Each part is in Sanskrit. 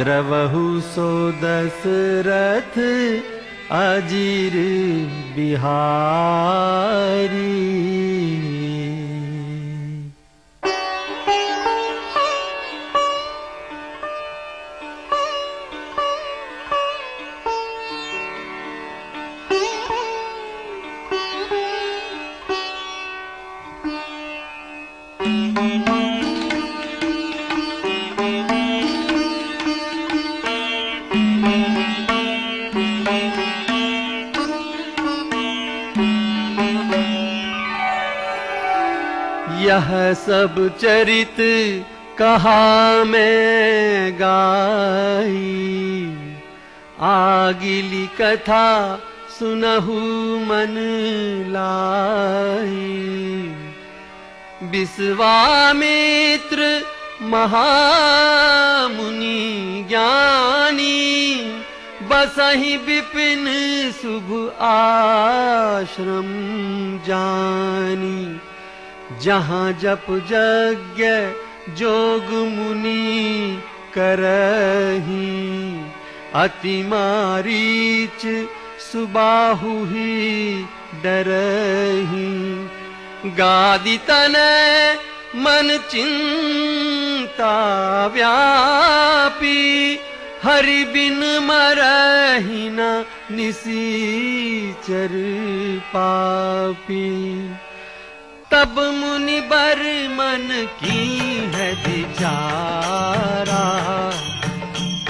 द्रवहु सो दशरथ अजीर बिहारी यह सब चरित कहा मैं गाई। आगिली कथा सुनहु मन लाई। विश्वामित्र महामुनि ज्ञानी बसही विपिन शुभ आश्रम जानी। जहाँ जप यज्ञ जोग मुनि करही अति मारीच सुबाहु ही डरही गादि तन मन चिंता व्यापी। हरि बिन मरही न निसीचर पापी। तब मुनि बर मन की है विचारा।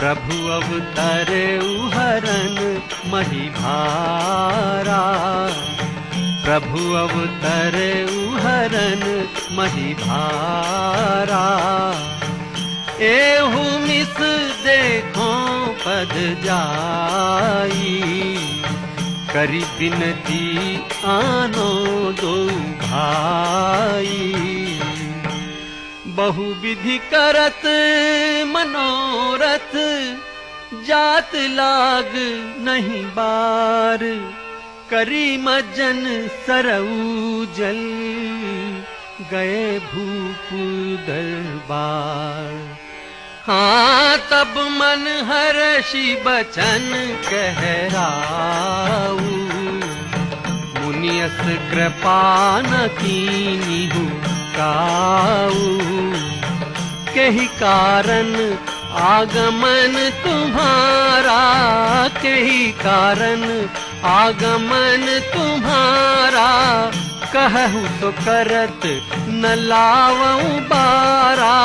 प्रभु अवतर उहरन महिभारा प्रभु अवतर उहरन महिभारा। एहू मिस देखो पद जाई करी बिनती आनो दो भाई। बहु विधि करत मनोरथ जात लाग नहीं बार मजन सरऊ जल गए भूप दरबार। हाँ तब मन हर्षि बचन कहराऊ। मुनियस कृपा न कीनिहु काऊ कही कारण आगमन तुम्हारा कही कारण आगमन तुम्हारा कहू तो करत न लावऊ बारा।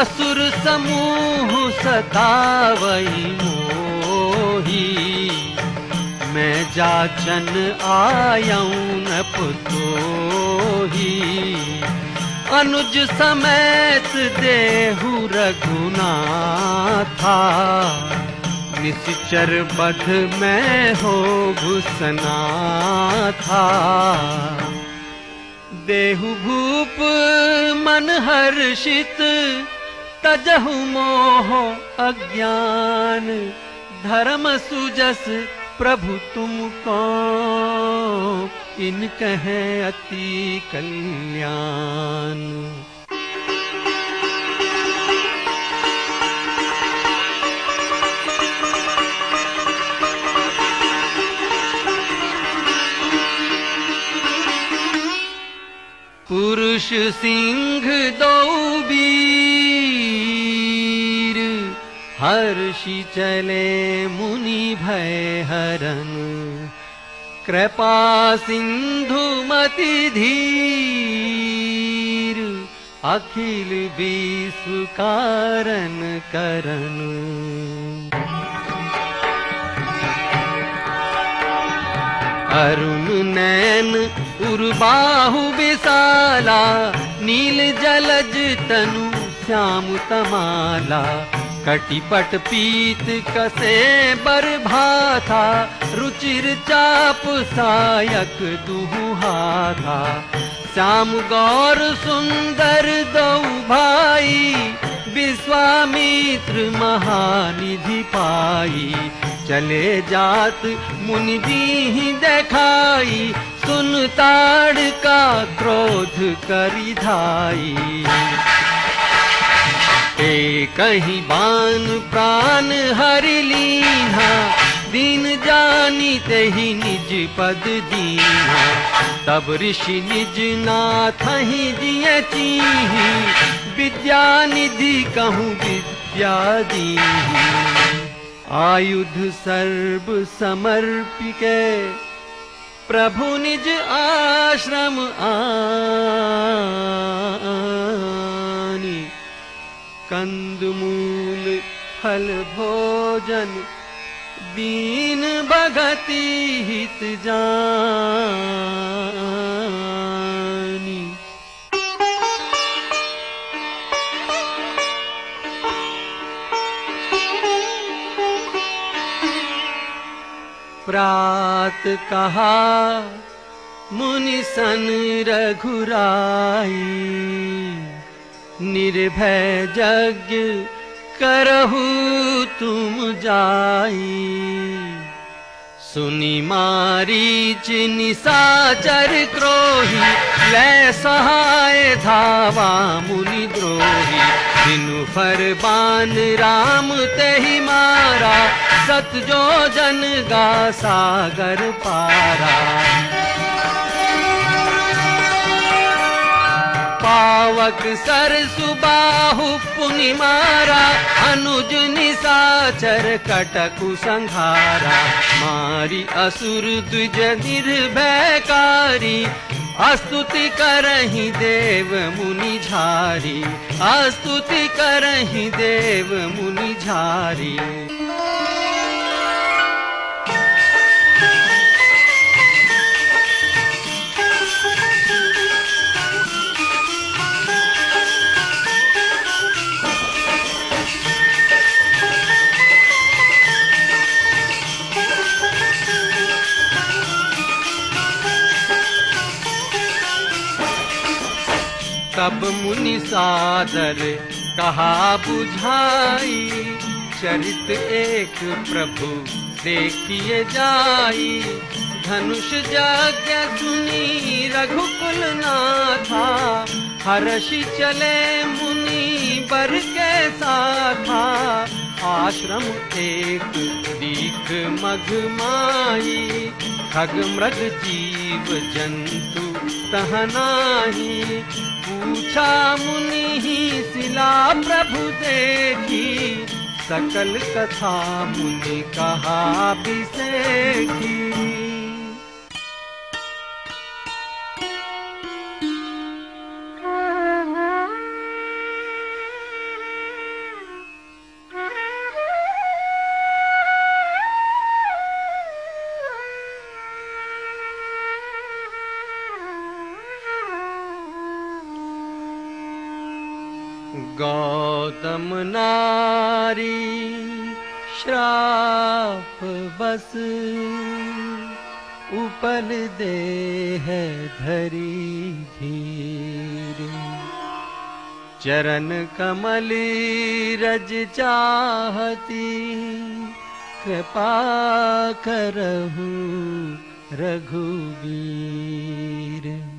असुर समूह सतावई मोही। मैं जाचन आयऊ न पुतोही अनुज समेत देहु रघुना था निश्चर बध में हो घुसना था देहु भूप मन हर्षित तजहु मोह अज्ञान। धर्म सुजस प्रभु तुमको इन कहे अति कल्याण पुरुष सिंह बीर हर्षि चले मुनि भय हरन कृपा सिंधु मति धीर अखिल विश्व कारण करन अरुण नैन उर्बाहु विशाला नील जलज तनु श्याम तमाला। कटिपट पीत कसे बर भाथा रुचिर चाप सायक दुहाथा श्याम गौर सुंदर दौ भाई विश्वामित्र महानिधि पाई चले जात मुनि दी देखाई सुन ताड़ का क्रोध करी धाई। ए कहीं बान प्राण हरि लीना दीन जानी ते ही निज पद दीना। तब ऋषि निज नाथ दिए चीही विद्या निधि कहूँ विद्या दी आयुध सर्व समर्पिके प्रभु निज आश्रम आनी। कंदमूल फल भोजन दीन भगति हित जानी प्रात कहा मुनि सन रघुराई निर्भय करहु तुम जाई। सुनी निसाचर क्रोही ले सहाय धावा मुनि द्रोही। बिनु फरबान राम ते ही मारा सत जो जन गा सागर पारा। पावक सर सुबाहु पुनि मारा अनुज निसाचर कटकु संहारा मारी असुर द्विज निर्भयकारी अस्तुति करहि देव मुनि झारी। अस्तुति करहि देव मुनि झारी मुनि सादर कहा बुझाई चरित एक प्रभु देखिए जाई। धनुष जाग्ञ सुनी रघुकुल नाथा हर्षि चले मुनि बर के आश्रम एक दीख मघमाई खग मृग जीव जंतु तहनाही पूछा मुनि ही सिला प्रभु देखी सकल कथा मुनि कहा बिसेखी उपल दे है धरी धीर। चरण कमली रज चाहती कृपा करहु रघुवीर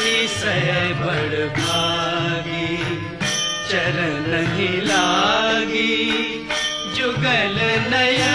अतिशय बड़भागी चरण लागी जुगल नया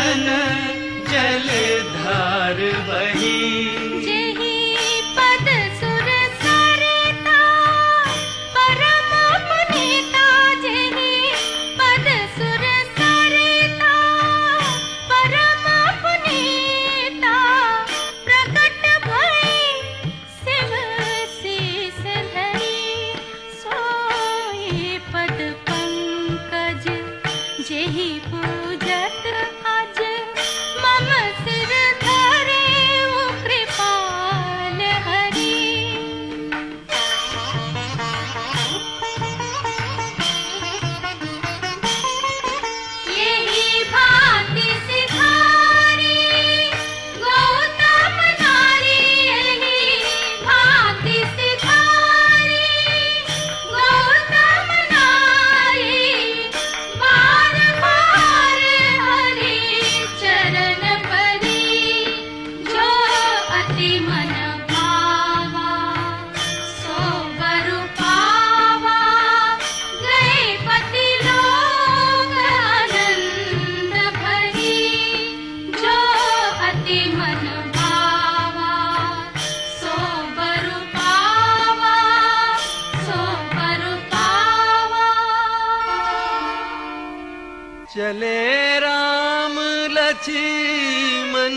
चले राम लक्ष्मण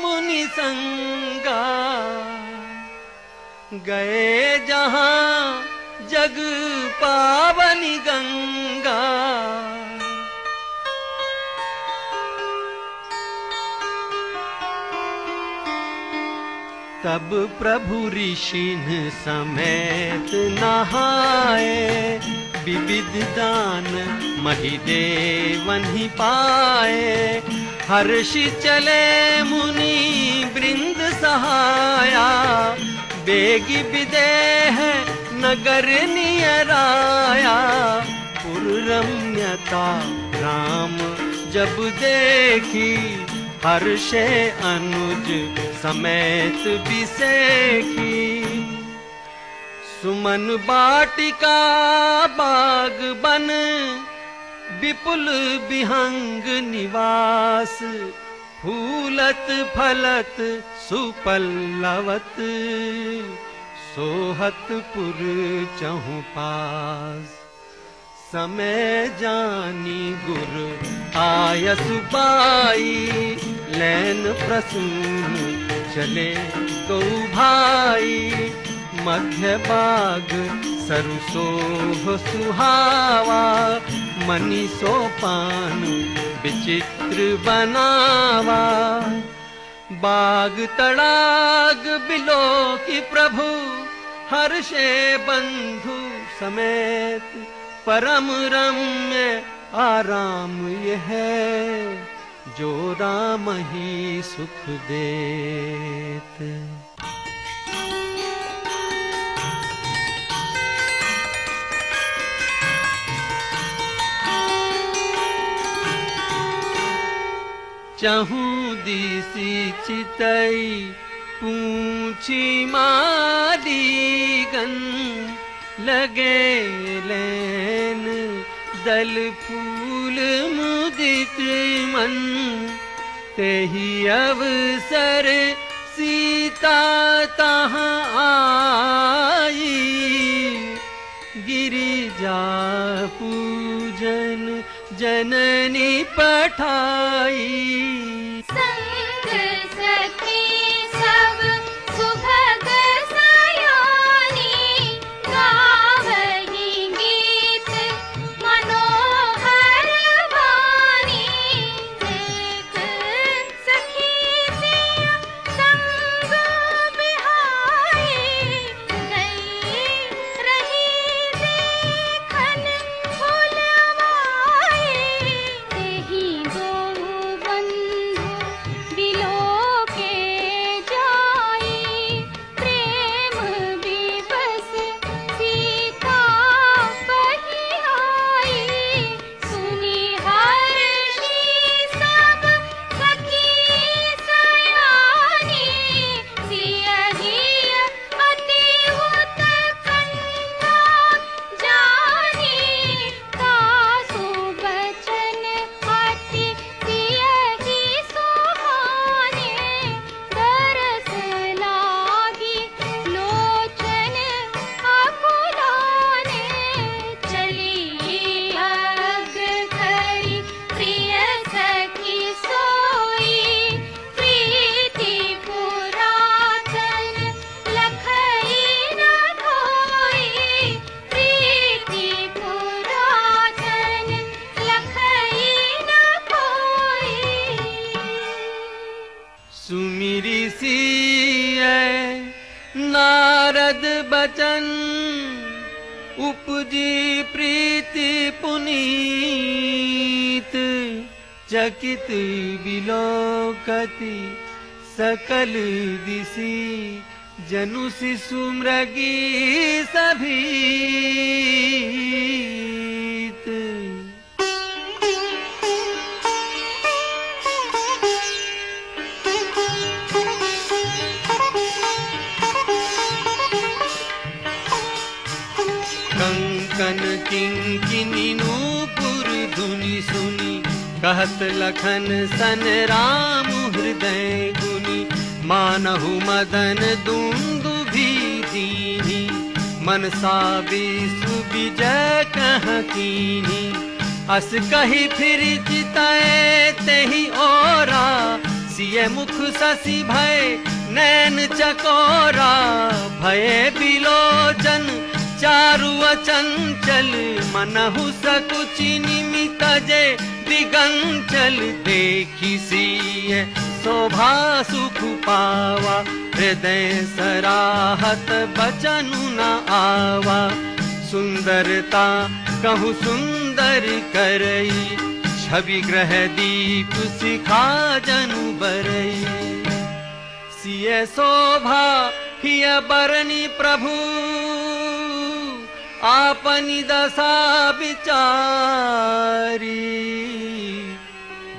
मुनि संगा। गए जहां जग पावनी गंगा। तब प्रभु ऋषिन समेत नहाए विविध दान महिदेवन पाए। हर्षि चले मुनि वृंद सहाया। बेगी विदेह नगर नियराया। पुरम्यता राम जब देखी हर्षे अनुज समेत विसेखी सुमन बाटिका बाग बन विपुल विहंग निवास फूलत फलत सुपल्लवत सोहत पुर चहु पास। समय जानी गुर आयस बाई लैन प्रसून चले गौ भाई मध्य बाग सरसोह सुहावा मनी सोपान विचित्र बनावा। बाग तड़ाग बिलो की प्रभु हर्षे बंधु समेत परम रम्य आराम यह है जो राम ही सुख देत चहूँ दिसी चितई पूछी मालीगन लगे लेन दल फूल मुदित मन। तेहि अवसर सीता तहाँ आई। गिरिजा पूजन जननी पठाई उपजी प्रीति पुनीत चकित विलोकति सकल दिशी जनु शिशु मृगी सभीत कहत लखन सन राम हृदय गुनी, मानहु मदन दुंदु भी दीनी। मनसा विश्व विजय कह कीनी। अस कही फिर चिताए तेहि ओरा, सिय मुख ससी भय नैन चकोरा। भय बिलोचन चारु अचंचल, मनहु सकुचि निमित जे दिगंचल देखी सिय शोभा सुख पावा हृदय सराहत न आवा। सुंदरता कहु सुंदर करई छवि ग्रह दीप सिखा जनु बरई। सिय शोभा हिय बरनी प्रभु आपनी दशा विचारी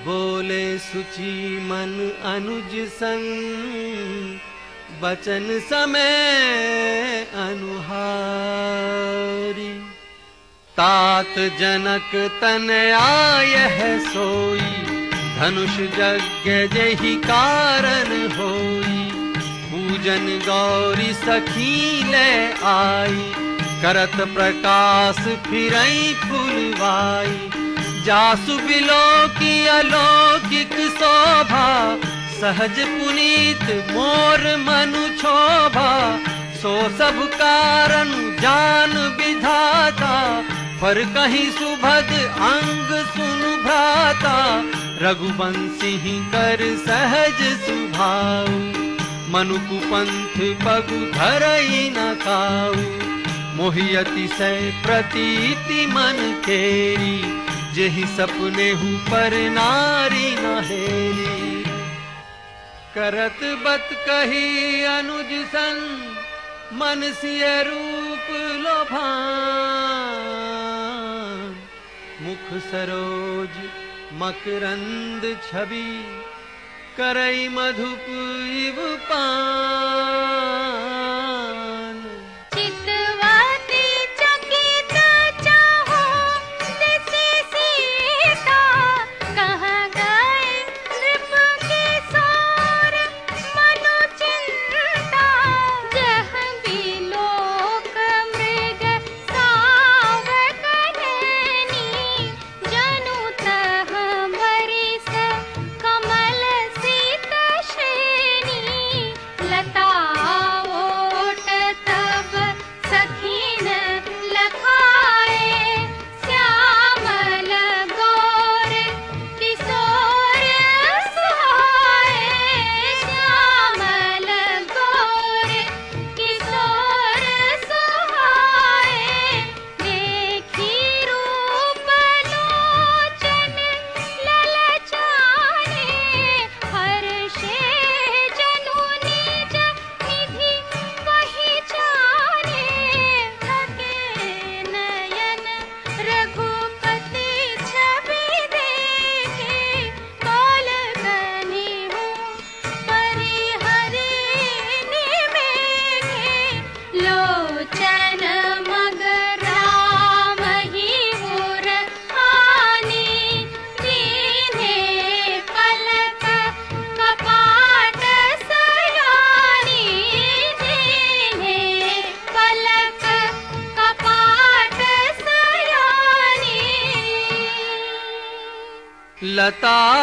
बोले सुचि मन अनुज संग बचन समय अनुहारी। तात जनक तन आय है सोई। धनुष यज्ञ जही कारण होई। पूजन गौरी सखी ले आई। करत प्रकाश फिरई फुलवाई जासु बिलो की अलौकिक शोभा, सहज पुनीत मोर मनु शोभा सो सब कारण जान विधाता, पर कहीं सुभद अंग सुन भ्राता। रघुवंशी कर सहज सुभाऊ मनु कुपंथ पगु धरई न खाऊ। मोहियति से प्रतीति मन केरी जेहि सपने हु पर नारी नहेरी करत बत कही अनुज सन सिय रूप लोभान। मुख सरोज मकरंद छवि करई मधुप इव पान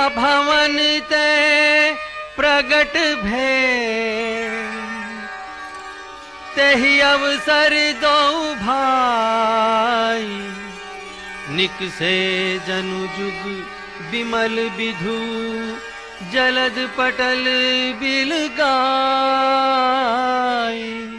भवन ते प्रगट भे। तेहि अवसर दौ भा न जनु जुग विमल विधु जलद पटल बिल गाई।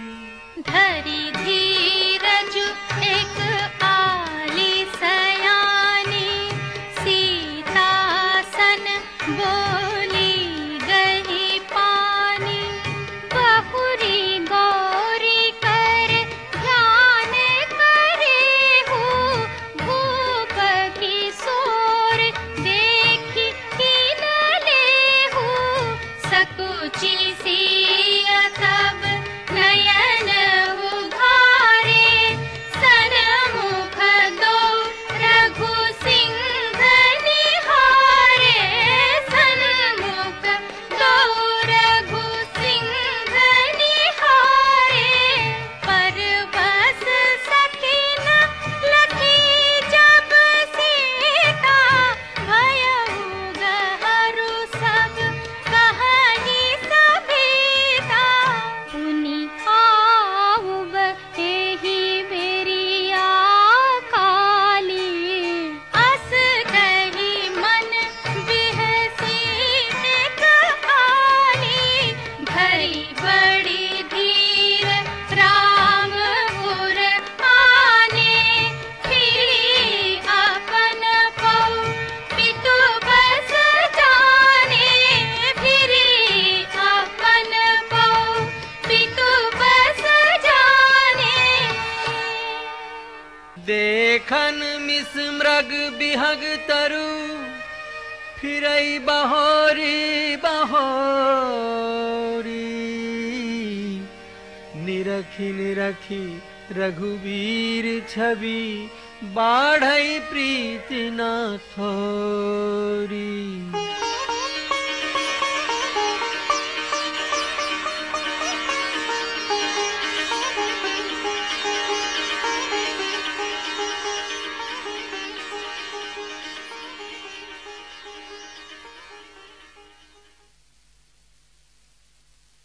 देखन मिस मृग बिहग तरु। फिर बहोरी बहोरी। निरखी निरखी रघुवीर छवि बाढ प्रीति न थोरी।